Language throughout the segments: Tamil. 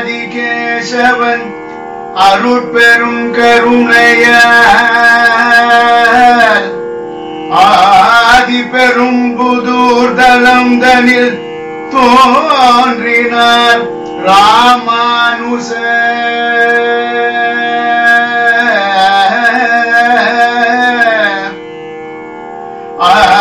ஆதிகேசவன் அருட்பெரும் கருணைய ஆதி பெரும் புதூர் தலம் தனில் தோன்றினார் ராமானுச. ஆதிகேசவன்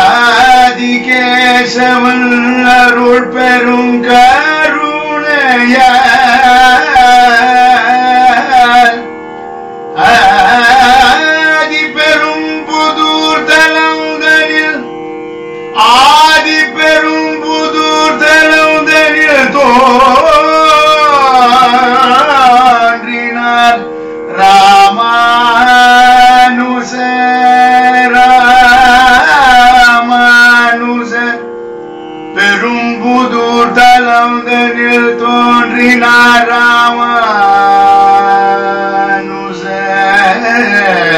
É.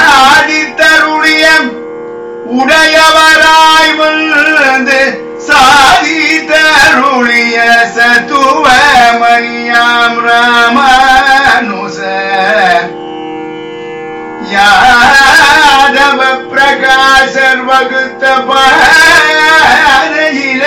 சாதித்தருடைய உடையவராய் வந்து சாதித்தருளிய சத்துவமணியாம் ராமானுச. யாதவ பிரகாசர் வகுத்த பாதையில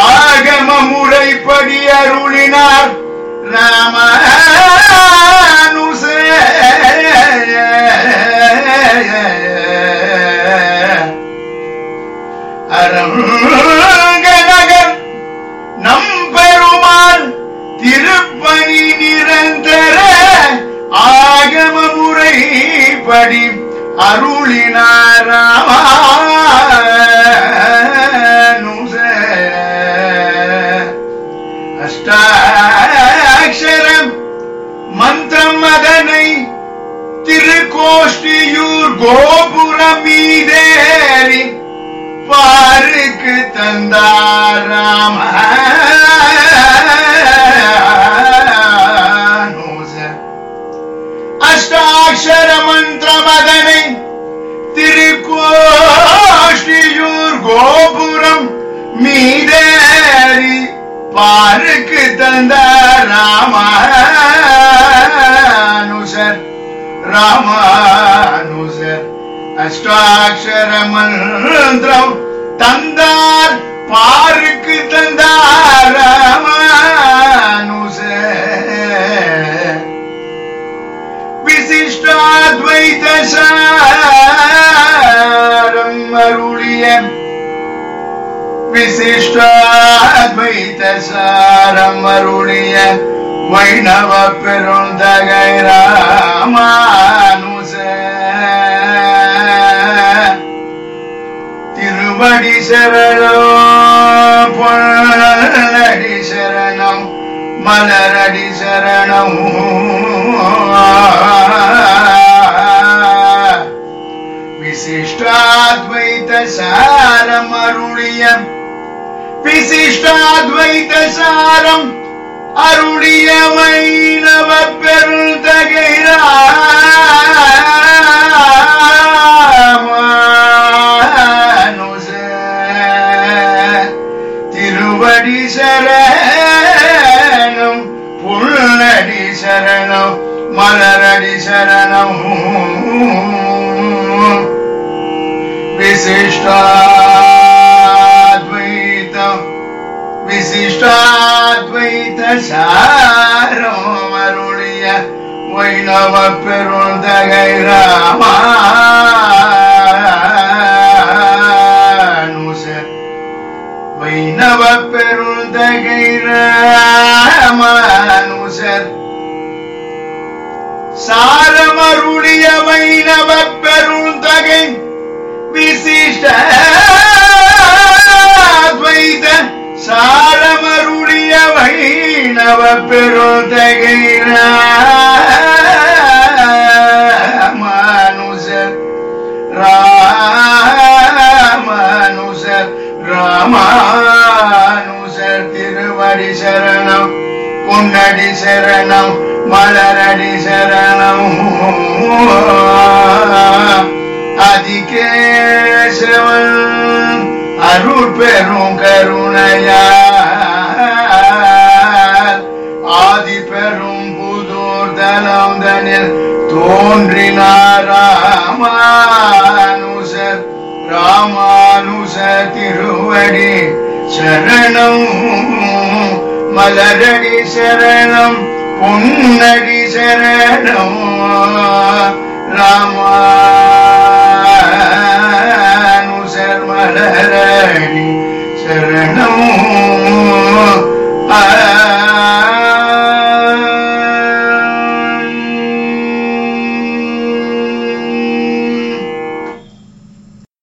ஆகம முறைப்படி அருளினார். ராம ராமானுஜ அஷ்டாட்சர மந்திரம் தந்தார் பாருக்கு தந்தார் ராமானுஜ. விசிஷ்டாத்வைத சாரம் அருளிய விசிஷ்டாத்வைத சாரம் அருளிய வைணவ பெருந்தகை ராமானுச திருவடி சரணம் பொன்னடி சரணம் மலரடி சரணம். விசிஷ்டாத்வைத சாரம் அருளிய விசிஷ்டாத்வைத சாரம் அருடைய வைணவர் பெருள் தகைரானுச திருவடி சரணம் புல்லடி சரணம் மலரடி சரணம். விசிஷ்டாத்வைத்தம் விசிஷ்டா சாரம் அருளிய வைணவ பெருந்தகை ராமா. வைணவ பெருந்தகை ராமானுசர் ராமானுசர் ராமானுசர் திருவடி சரணம் பொன்னடி சரணம். மலரடி சரணம் அதிகேசவன் அருள் பெரும் கருணையா சரணம். மலரடி சரணம் பொன்னடி சரணம். ராமானுசர் மலரடி சரணம்.